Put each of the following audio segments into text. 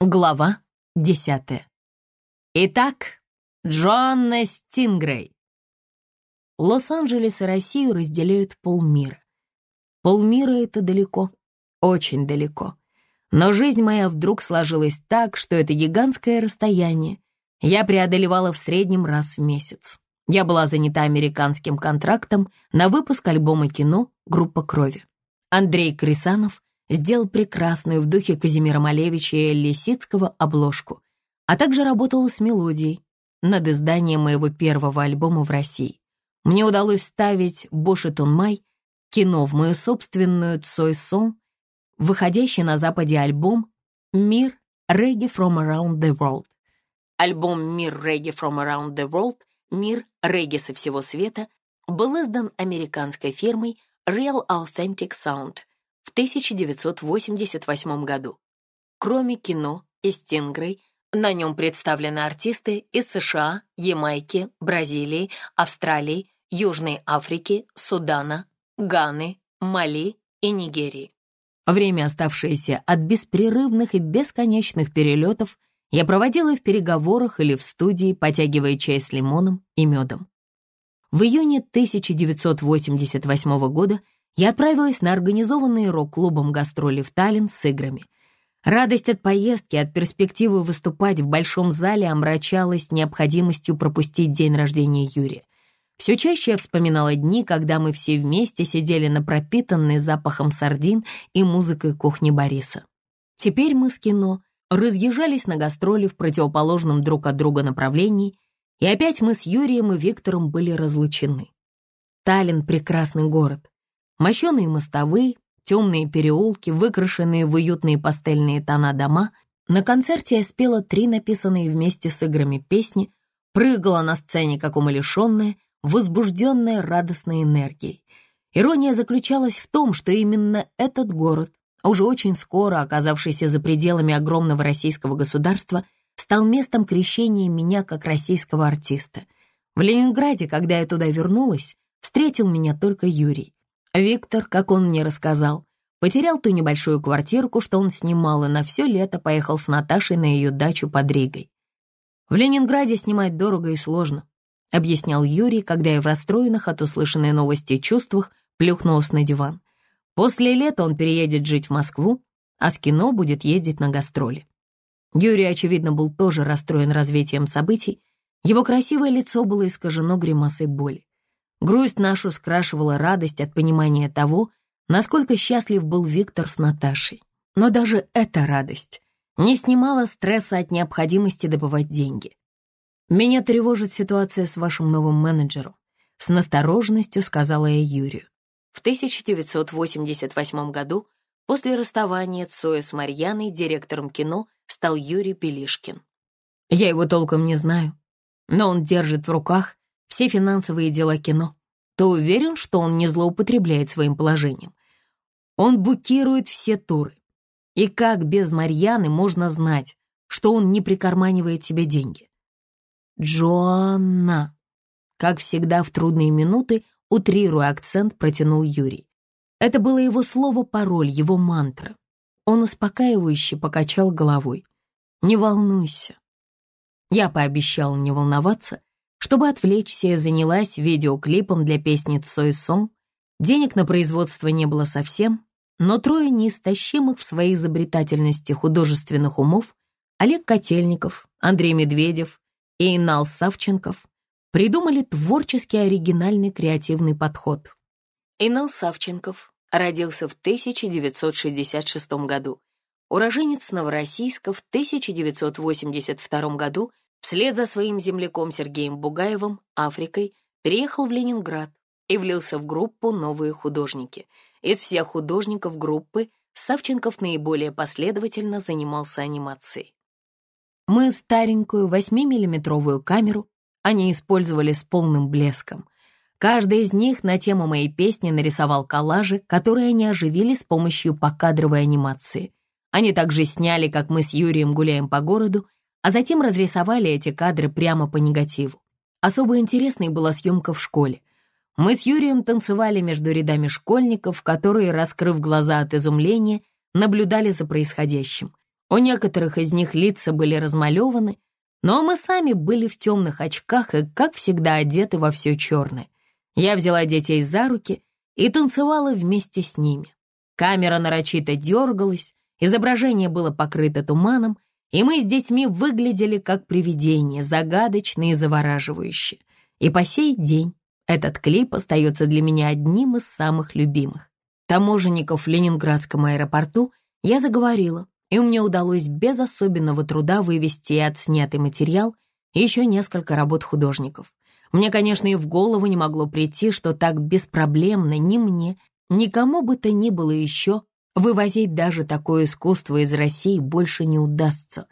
Глава десятая. Итак, Джоанна Стингрей. Лос-Анджелес и Россию разделяют полмира. Полмира — это далеко, очень далеко. Но жизнь моя вдруг сложилась так, что это гигантское расстояние я преодолевала в среднем раз в месяц. Я была занята американским контрактом на выпуск альбома кино «Группа крови». Андрей Крисанов сделал прекрасную в духе Казимира Малевича и Лисицкого обложку, а также работал с мелодией над изданием моего первого альбома в России. Мне удалось вставить «Боши Май» кино в мою собственную Цой Сон, выходящий на Западе альбом «Мир Reggae from Around the World». Альбом «Мир Reggae from Around the World» «Мир регги со всего света» был издан американской фирмой Real Authentic Sound — в 1988 году. Кроме кино и Стингрей, на нем представлены артисты из США, Ямайки, Бразилии, Австралии, Южной Африки, Судана, Ганы, Мали и Нигерии. Время, оставшееся от беспрерывных и бесконечных перелетов, я проводила в переговорах или в студии, потягивая чай с лимоном и медом. В июне 1988 года я отправилась на организованные рок-клубом гастроли в Таллин с играми. Радость от поездки, от перспективы выступать в большом зале омрачалась необходимостью пропустить день рождения Юрия. Все чаще я вспоминала дни, когда мы все вместе сидели на пропитанной запахом сардин и музыкой кухни Бориса. Теперь мы с кино разъезжались на гастроли в противоположном друг от друга направлении, и опять мы с Юрием и Виктором были разлучены. Таллин — прекрасный город. Мощеные мостовые, темные переулки, выкрашенные в уютные пастельные тона дома. На концерте я спела три написанные вместе с играми песни, прыгала на сцене как умалишенная, возбужденная радостной энергией. Ирония заключалась в том, что именно этот город, уже очень скоро оказавшийся за пределами огромного российского государства, стал местом крещения меня как российского артиста. В Ленинграде, когда я туда вернулась, встретил меня только Юрий. Виктор, как он мне рассказал, потерял ту небольшую квартирку, что он снимал, и на все лето поехал с Наташей на ее дачу под Ригой. «В Ленинграде снимать дорого и сложно», — объяснял Юрий, когда я в расстроенных от услышанной новости чувствах плюхнулась на диван. После лета он переедет жить в Москву, а с кино будет ездить на гастроли. Юрий, очевидно, был тоже расстроен развитием событий. Его красивое лицо было искажено гримасой боли. Грусть нашу скрашивала радость от понимания того, насколько счастлив был Виктор с Наташей. Но даже эта радость не снимала стресса от необходимости добывать деньги. «Меня тревожит ситуация с вашим новым менеджером», — с настороженностью сказала я Юрию. В 1988 году, после расставания Цоя с Марьяной, директором кино стал Юрий Пелишкин. Я его толком не знаю, но он держит в руках все финансовые дела кино. Ты уверен, что он не злоупотребляет своим положением? Он букирует все туры. И как без Марьяны можно знать, что он не прикарманивает себе деньги? Джоанна. Как всегда в трудные минуты, утрируя акцент, протянул Юрий. Это было его слово-пароль, его мантра. Он успокаивающе покачал головой. «Не волнуйся». Я пообещал не волноваться, чтобы отвлечься, я занялась видеоклипом для песни «Цой Сон». Денег на производство не было совсем, но трое неистощимых в своей изобретательности художественных умов Олег Котельников, Андрей Медведев и Инал Савченков придумали творческий оригинальный креативный подход. Инал Савченков родился в 1966 году. Уроженец Новороссийска в 1982 году – Вслед за своим земляком Сергеем Бугаевым, Африкой, переехал в Ленинград и влился в группу «Новые художники». Из всех художников группы Савченков наиболее последовательно занимался анимацией. Мою старенькую 8-миллиметровую камеру они использовали с полным блеском. Каждый из них на тему моей песни нарисовал коллажи, которые они оживили с помощью покадровой анимации. Они также сняли, как мы с Юрием гуляем по городу, а затем разрисовали эти кадры прямо по негативу. Особо интересной была съемка в школе. Мы с Юрием танцевали между рядами школьников, которые, раскрыв глаза от изумления, наблюдали за происходящим. У некоторых из них лица были размалеваны, но мы сами были в темных очках и, как всегда, одеты во все черное. Я взяла детей за руки и танцевала вместе с ними. Камера нарочито дергалась, изображение было покрыто туманом, и мы с детьми выглядели как привидения, загадочные и завораживающие. И по сей день этот клип остается для меня одним из самых любимых. Таможенников в Ленинградском аэропорту я заговорила, и мне удалось без особенного труда вывести отснятый материал и еще несколько работ художников. Мне, конечно, и в голову не могло прийти, что так беспроблемно ни мне, никому бы то ни было еще вывозить даже такое искусство из России больше не удастся.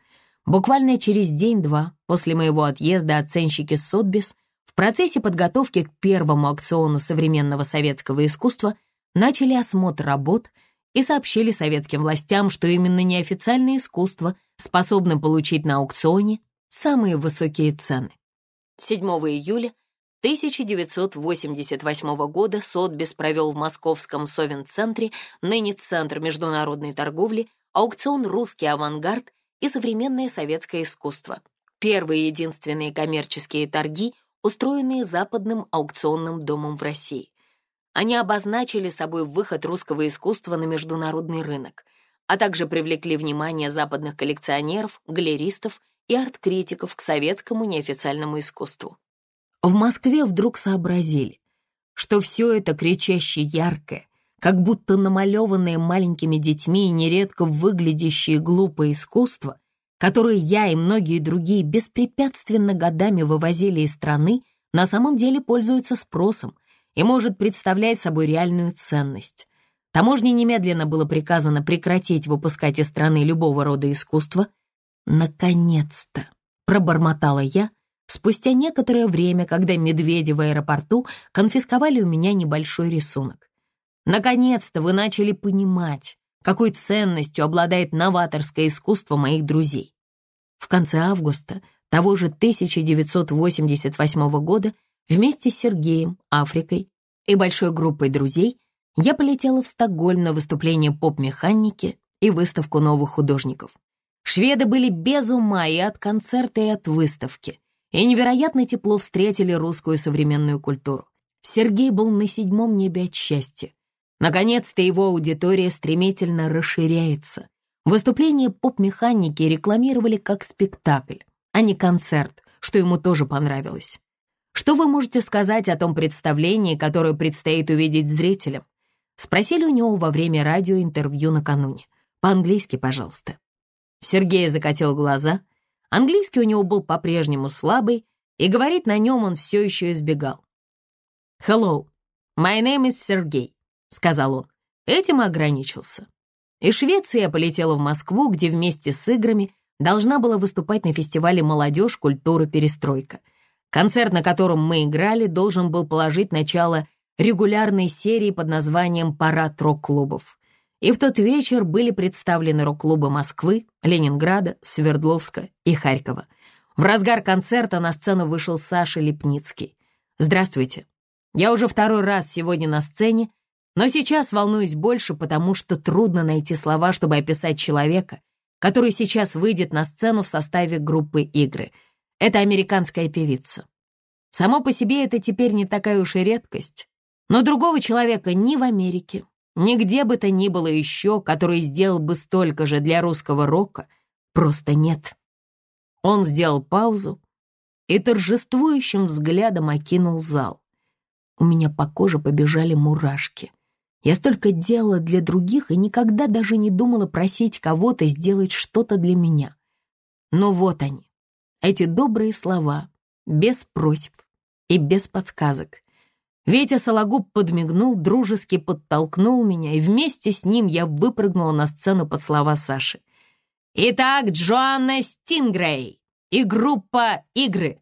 Буквально через день-два после моего отъезда оценщики Сотбис в процессе подготовки к первому аукциону современного советского искусства начали осмотр работ и сообщили советским властям, что именно неофициальное искусство способно получить на аукционе самые высокие цены. 7 июля 1988 года Сотбис провел в московском Совин-центре, ныне Центр международной торговли, аукцион «Русский авангард» и современное советское искусство. Первые единственные коммерческие торги, устроенные западным аукционным домом в России. Они обозначили собой выход русского искусства на международный рынок, а также привлекли внимание западных коллекционеров, галеристов и арт-критиков к советскому неофициальному искусству. В Москве вдруг сообразили, что все это кричаще яркое, как будто намалеванное маленькими детьми и нередко выглядящее глупое искусство, которое я и многие другие беспрепятственно годами вывозили из страны, на самом деле пользуется спросом и может представлять собой реальную ценность. Таможне немедленно было приказано прекратить выпускать из страны любого рода искусство. «Наконец-то!» — пробормотала я, спустя некоторое время, когда медведи в аэропорту конфисковали у меня небольшой рисунок. «Наконец-то вы начали понимать, какой ценностью обладает новаторское искусство моих друзей». В конце августа того же 1988 года Вместе с Сергеем, Африкой и большой группой друзей я полетела в Стокгольм на выступление поп-механики и выставку новых художников. Шведы были без ума и от концерта, и от выставки, и невероятно тепло встретили русскую современную культуру. Сергей был на седьмом небе от счастья. Наконец-то его аудитория стремительно расширяется. Выступление поп-механики рекламировали как спектакль, а не концерт, что ему тоже понравилось. Что вы можете сказать о том представлении, которое предстоит увидеть зрителям? Спросили у него во время радиоинтервью накануне. По-английски, пожалуйста. Сергей закатил глаза. Английский у него был по-прежнему слабый, и говорить на нем он все еще избегал. «Hello, my name is Сергей», — сказал он. Этим и ограничился. Из Швеции я полетела в Москву, где вместе с играми должна была выступать на фестивале «Молодежь, культура, перестройка». Концерт, на котором мы играли, должен был положить начало регулярной серии под названием «Парад рок-клубов». И в тот вечер были представлены рок-клубы Москвы, Ленинграда, Свердловска и Харькова. В разгар концерта на сцену вышел Саша Лепницкий. «Здравствуйте. Я уже второй раз сегодня на сцене, но сейчас волнуюсь больше, потому что трудно найти слова, чтобы описать человека, который сейчас выйдет на сцену в составе группы «Игры», это американская певица. Само по себе это теперь не такая уж и редкость. Но другого человека ни в Америке, ни где бы то ни было еще, который сделал бы столько же для русского рока, просто нет. Он сделал паузу и торжествующим взглядом окинул зал. У меня по коже побежали мурашки. Я столько делала для других и никогда даже не думала просить кого-то сделать что-то для меня. Но вот они, эти добрые слова, без просьб и без подсказок. Витя Сологуб подмигнул, дружески подтолкнул меня, и вместе с ним я выпрыгнула на сцену под слова Саши. «Итак, Джоанна Стингрей и группа «Игры».